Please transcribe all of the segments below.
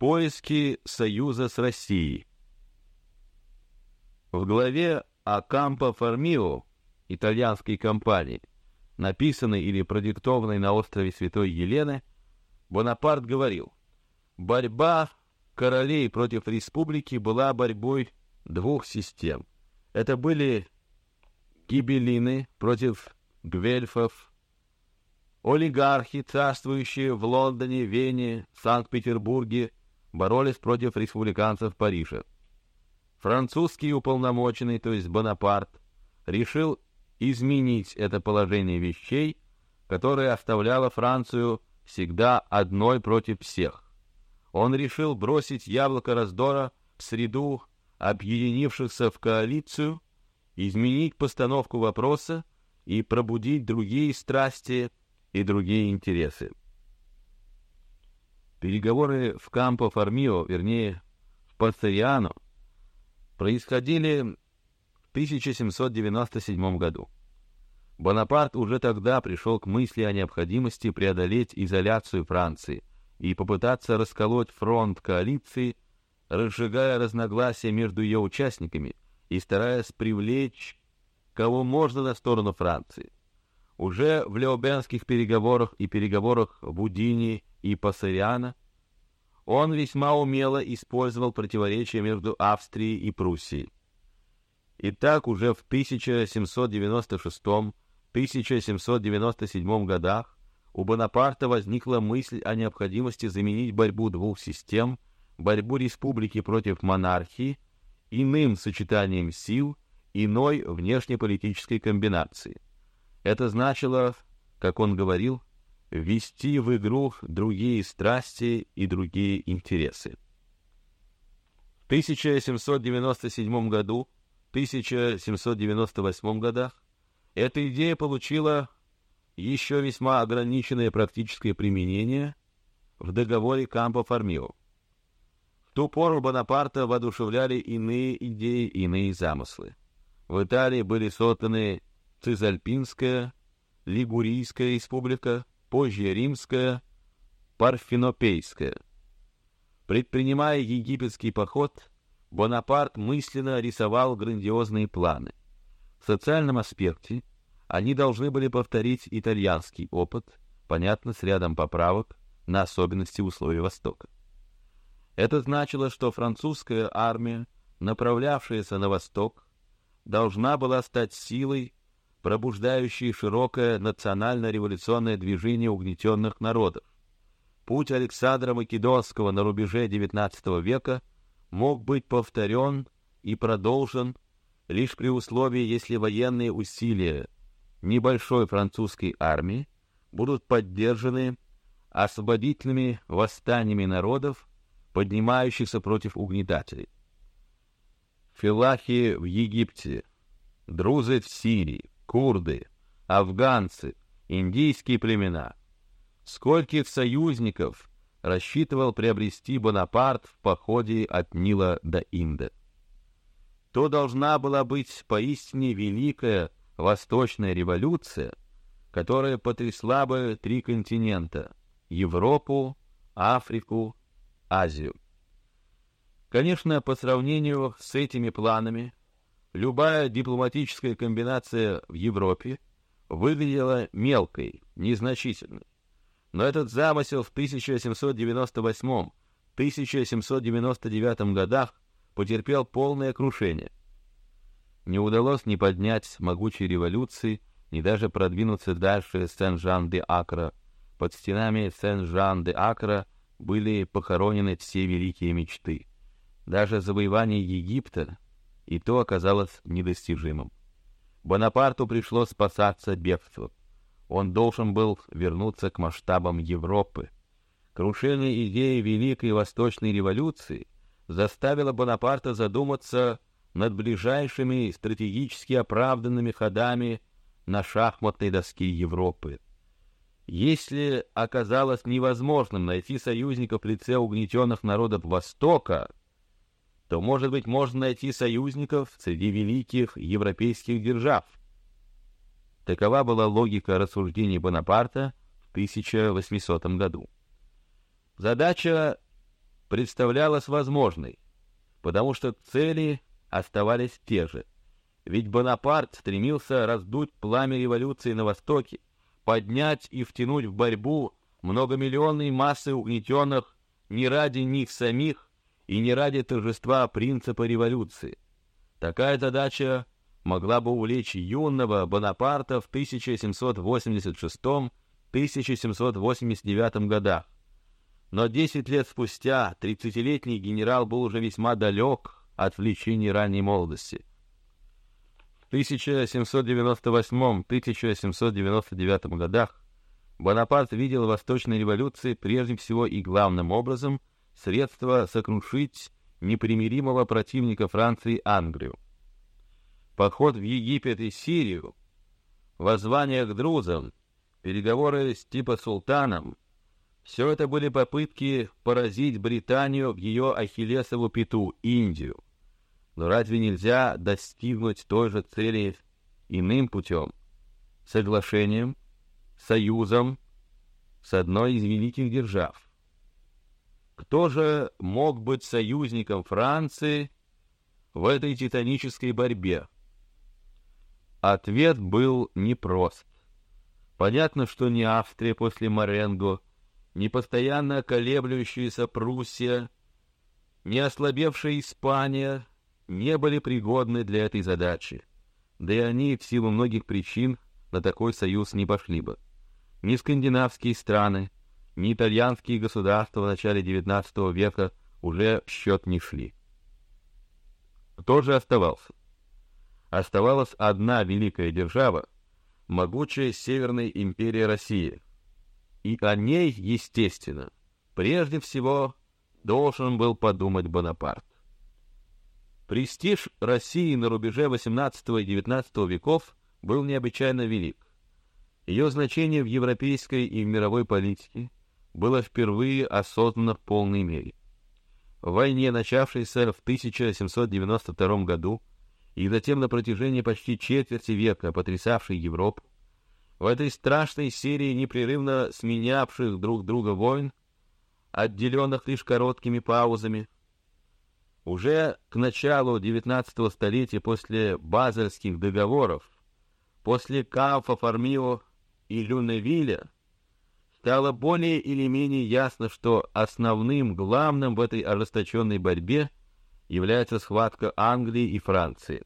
Поиски союза с Россией. В главе о Кампо Формио итальянской компании, написанной или продиктованной на острове Святой Елены, Бонапарт говорил: борьба королей против республики была борьбой двух систем. Это были гибелины против гвельфов, олигархи, царствующие в Лондоне, Вене, Санкт-Петербурге, боролись против республиканцев Парижа. Французский уполномоченный, то есть Бонапарт, решил изменить это положение вещей, которое оставляло Францию всегда одной против всех. Он решил бросить яблоко раздора в среду объединившихся в коалицию, изменить постановку вопроса и пробудить другие страсти и другие интересы. Переговоры в Кампо Формио, вернее, в Пассариано, происходили в 1797 году. Бонапарт уже тогда пришел к мысли о необходимости преодолеть изоляцию Франции и попытаться расколоть фронт коалиции, разжигая разногласия между ее участниками и стараясь привлечь кого можно на сторону Франции. Уже в Леобенских переговорах и переговорах Будини и Пассариана он весьма умело использовал противоречия между Австрией и Пруссией. Итак, уже в 1796-1797 годах у Бонапарта возникла мысль о необходимости заменить борьбу двух систем, борьбу республики против монархии, иным сочетанием сил, иной внешнеполитической комбинации. Это значило, как он говорил, ввести в игру другие страсти и другие интересы. В 1797 году, 1798 годах эта идея получила еще весьма ограниченное практическое применение в договоре Кампо-Формио. В ту пору Бонапарта воодушевляли иные идеи, иные замыслы. В Италии были созданы Цизальпинская, Лигурийская республика, позже Римская, Парфенопейская. Предпринимая египетский поход, Бонапарт мысленно рисовал грандиозные планы. В социальном аспекте они должны были повторить итальянский опыт, понятно, с рядом поправок на особенности условий Востока. Это значило, что французская армия, направлявшаяся на восток, должна была стать силой, пробуждающей широкое национально-революционное движение угнетенных народов. Путь Александра Македонского на рубеже XIX века мог быть повторен и продолжен лишь при условии, если военные усилия небольшой французской армии будут поддержаны освободительными восстаниями народов, поднимающихся против угнетателей. Филахи в Египте, друзы в Сирии, курды, афганцы, индийские племена. Скольких союзников рассчитывал приобрести Бонапарт в походе от Нила до Инда? То должна была быть поистине великая Восточная революция, которая потрясла бы три континента — Европу, Африку, Азию. Конечно, по сравнению с этими планами Любая дипломатическая комбинация в Европе выглядела мелкой, незначительной. Но этот замысел в 1798-1799 годах потерпел полное крушение. Не удалось ни поднять могучей революции, ни даже продвинуться дальше Сен-Жан-де-Акра. Под стенами Сен-Жан-де-Акра были похоронены все великие мечты. Даже завоевание Египта и то оказалось недостижимым. Бонапарту пришлось спасаться бегством. Он должен был вернуться к масштабам Европы. Крушение идеи Великой Восточной революции заставило Бонапарта задуматься над ближайшими стратегически оправданными ходами на шахматной доске Европы. Если оказалось невозможным найти союзников в лице угнетенных народов Востока, то, может быть, можно найти союзников среди великих европейских держав. Такова была логика рассуждений Бонапарта в 1800 году. Задача представлялась возможной, потому что цели оставались те же. Ведь Бонапарт стремился раздуть пламя революции на Востоке, поднять и втянуть в борьбу многомиллионные массы угнетенных не ради них самих и не ради торжества принципа революции. Такая задача могла бы увлечь юного Бонапарта в 1786-1789 годах. Но десять лет спустя тридцатилетний генерал был уже весьма далек от влечений ранней молодости. В 1798-1799 годах Бонапарт видел в Восточной революции прежде всего и главным образом средство сокрушить непримиримого противника Франции Англию. Поход в Египет и Сирию, воззвание к друзам, переговоры с типа султаном — все это были попытки поразить Британию в ее ахиллесову пяту Индию. Но разве нельзя достигнуть той же цели иным путем? Соглашением, союзом с одной из великих держав. Кто же мог быть союзником Франции в этой титанической борьбе? Ответ был непрост. Понятно, что не Австрия после Маренго, не постоянно колеблющаяся Пруссия, не ослабевшая Испания не были пригодны для этой задачи, да и они в силу многих причин на такой союз не пошли бы. Ни скандинавские страны, ни итальянские государства в начале XIX века уже счет не шли. Кто же оставался? Оставалась одна великая держава, могучая Северная империя России, и о ней, естественно, прежде всего должен был подумать Бонапарт. Престиж России на рубеже XVIII и XIX веков был необычайно велик. Ее значение в европейской и в мировой политике было впервые осознано в полной мере. В войне, начавшейся в 1792 году и затем на протяжении почти четверти века потрясавшей Европу, в этой страшной серии непрерывно сменявших друг друга войн, отделенных лишь короткими паузами, уже к началу XIX столетия после Базельских договоров, после Кауфа, Фармио и Люневиля, стало более или менее ясно, что основным, главным в этой ожесточенной борьбе является схватка Англии и Франции.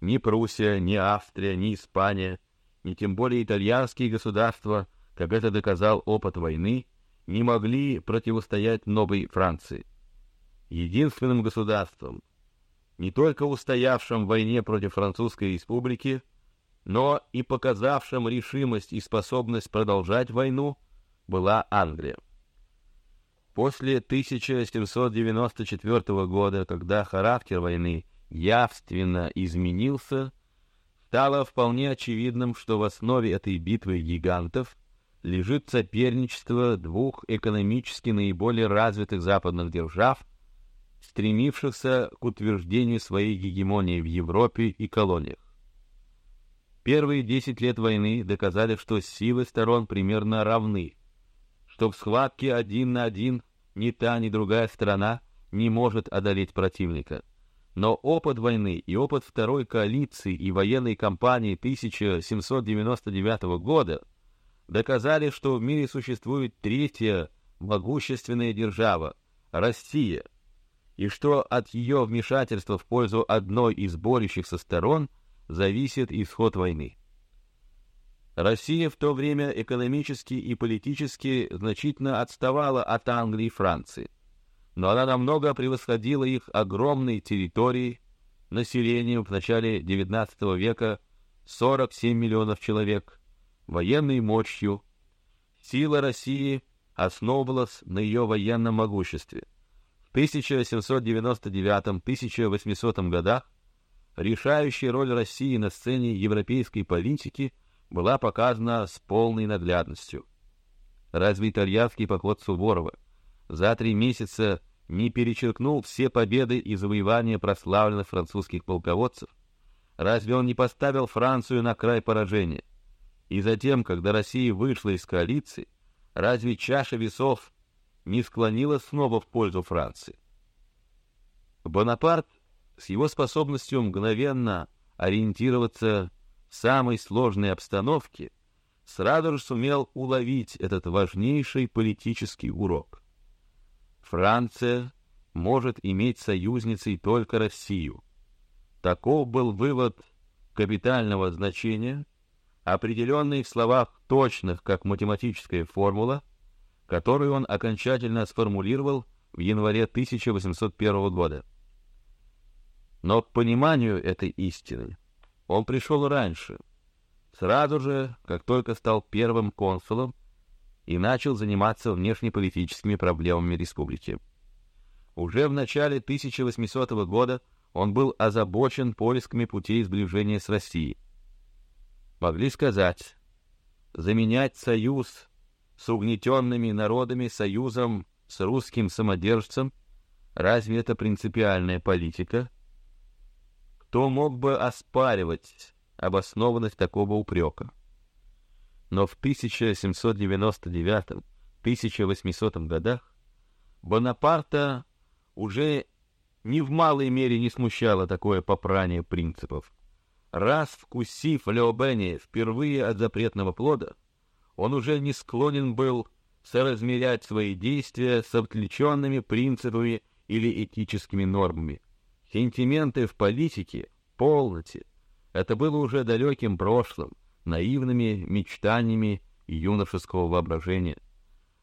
Ни Пруссия, ни Австрия, ни Испания, ни тем более итальянские государства, как это доказал опыт войны, не могли противостоять новой Франции единственным государством, не только устоявшим в войне против Французской республики, но и показавшим решимость и способность продолжать войну, была Англия. После 1794 года, когда характер войны явственно изменился, стало вполне очевидным, что в основе этой битвы гигантов лежит соперничество двух экономически наиболее развитых западных держав стремившихся к утверждению своей гегемонии в Европе и колониях. Первые десять лет войны доказали, что силы сторон примерно равны, что в схватке один на один ни та, ни другая сторона не может одолеть противника. Но опыт войны и опыт второй коалиции и военной кампании 1799 года доказали, что в мире существует третья могущественная держава — Россия, и что от ее вмешательства в пользу одной из борющихся сторон зависит исход войны. Россия в то время экономически и политически значительно отставала от Англии и Франции, но она намного превосходила их огромной территорией, населением в начале XIX века 47 миллионов человек, военной мощью. Сила России основывалась на ее военном могуществе. 1799-1800 годах решающая роль России на сцене европейской политики была показана с полной наглядностью. Разве итальянский поход Суворова за три месяца не перечеркнул все победы и завоевания прославленных французских полководцев? Разве он не поставил Францию на край поражения? И затем, когда Россия вышла из коалиции, разве чаша весов не склонило снова в пользу Франции. Бонапарт с его способностью мгновенно ориентироваться в самой сложной обстановке сразу же сумел уловить этот важнейший политический урок. Франция может иметь союзницей только Россию. Таков был вывод капитального значения, определенный в словах точных, как математическая формула, которую он окончательно сформулировал в январе 1801 года. Но к пониманию этой истины он пришел раньше, сразу же, как только стал первым консулом и начал заниматься внешнеполитическими проблемами республики. Уже в начале 1800 года он был озабочен поисками путей сближения с Россией. Могли сказать, заменять союз с угнетенными народами союзом с русским самодержцем, разве это принципиальная политика? Кто мог бы оспаривать обоснованность такого упрека? Но в 1799-1800 годах Бонапарта уже ни в малой мере не смущало такое попрание принципов. Раз вкусив Леобени впервые от запретного плода, он уже не склонен был соразмерять свои действия с отвлеченными принципами или этическими нормами. Сентименты в политике, полноте, это было уже далеким прошлым, наивными мечтаниями юношеского воображения.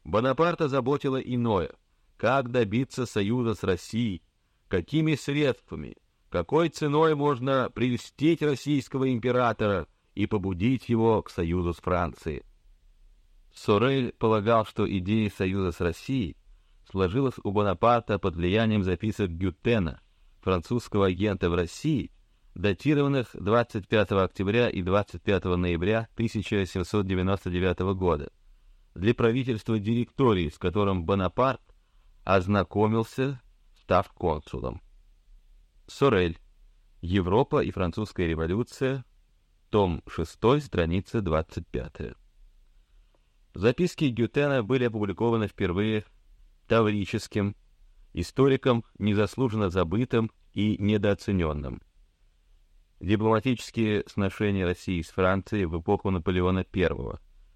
Бонапарта заботило иное — как добиться союза с Россией, какими средствами, какой ценой можно прельстить российского императора и побудить его к союзу с Францией. Сорель полагал, что идея союза с Россией сложилась у Бонапарта под влиянием записок Гютена, французского агента в России, датированных 25 октября и 25 ноября 1799 года, для правительства директории, с которым Бонапарт ознакомился, став консулом. Сорель. Европа и французская революция. Том 6, страница 25. Записки Гютена были опубликованы впервые таврическим, историком незаслуженно забытым и недооцененным. Дипломатические сношения России с Францией в эпоху Наполеона I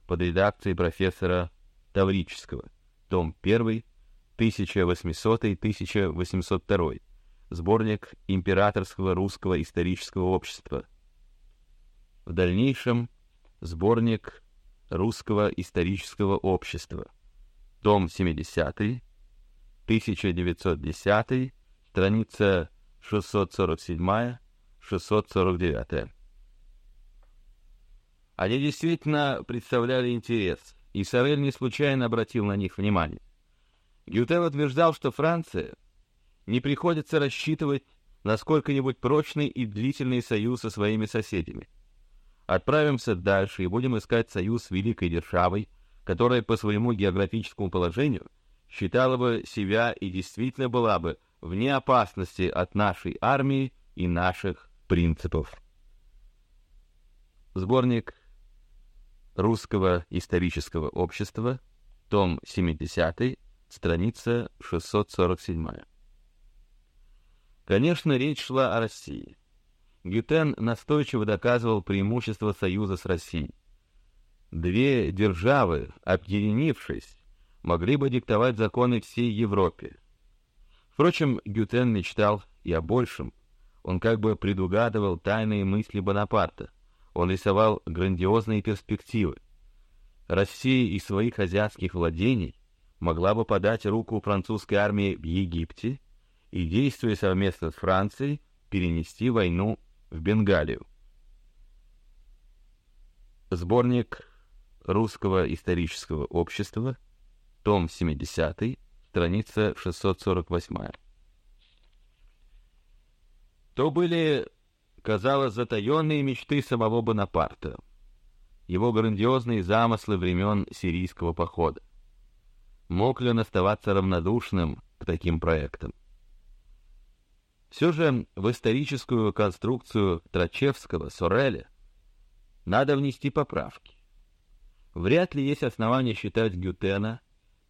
под редакцией профессора Таврического, том 1, 1800-1802, сборник Императорского русского исторического общества. В дальнейшем сборник Русского исторического общества, том 70, 1910, страница 647-649. Они действительно представляли интерес, и Сорель не случайно обратил на них внимание. Гютен утверждал, что Франция не приходится рассчитывать на сколько-нибудь прочный и длительный союз со своими соседями. Отправимся дальше и будем искать союз с великой державой, которая по своему географическому положению считала бы себя и действительно была бы вне опасности от нашей армии и наших принципов. Сборник Русского исторического общества, том 70 страница 647. Конечно, речь шла о России. Гютен настойчиво доказывал преимущество союза с Россией. Две державы, объединившись, могли бы диктовать законы всей Европе. Впрочем, Гютен мечтал и о большем. Он как бы предугадывал тайные мысли Бонапарта. Он рисовал грандиозные перспективы. Россия из своих азиатских владений могла бы подать руку французской армии в Египте и, действуя совместно с Францией, перенести войну в Бенгалию. Сборник Русского исторического общества, том 70, страница 648. То были, казалось, затаенные мечты самого Бонапарта, его грандиозные замыслы времен сирийского похода. Мог ли он оставаться равнодушным к таким проектам? Все же в историческую конструкцию Трачевского, Сореля надо внести поправки. Вряд ли есть основания считать Гютена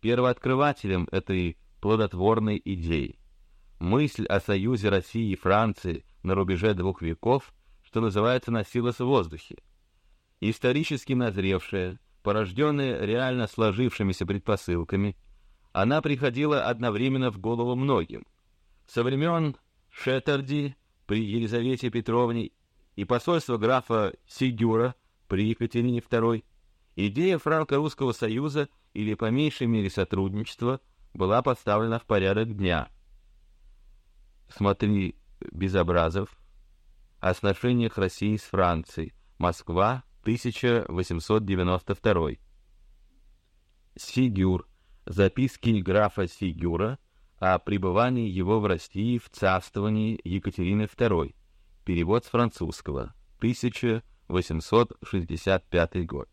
первооткрывателем этой плодотворной идеи. Мысль о союзе России и Франции на рубеже двух веков, что называется, носилась в воздухе. Исторически назревшая, порожденная реально сложившимися предпосылками, она приходила одновременно в голову многим. Со времен Шеттерди при Елизавете Петровне и посольства графа Сигюра при Екатерине II идея франко-русского союза или по меньшей мере сотрудничества была поставлена в порядок дня. Смотри Безобразов о сношениях России с Францией. Москва, 1892. Сигюр. Записки графа Сигюра о пребывании его в России в царствовании Екатерины II. Перевод с французского. 1865 год.